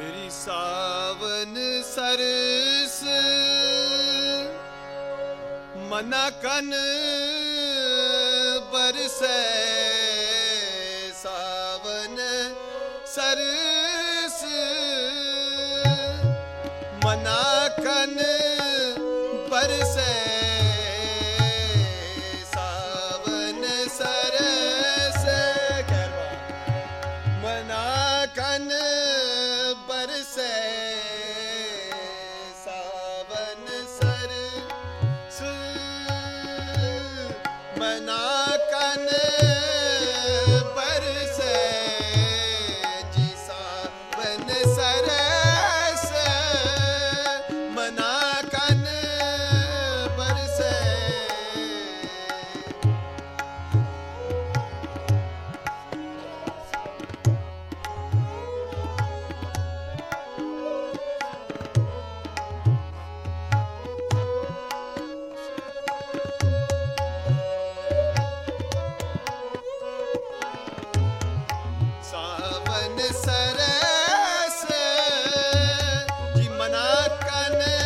ਤੇਰੀ ਸਾਵਨ ਸਰਸ। ਮਨਾ ਕਨ ਬਰਸੈ ਸਾਵਨ ਸਰਸ। ਮਨਾ ਕਨ ਬਰਸੈ अपना i Grande.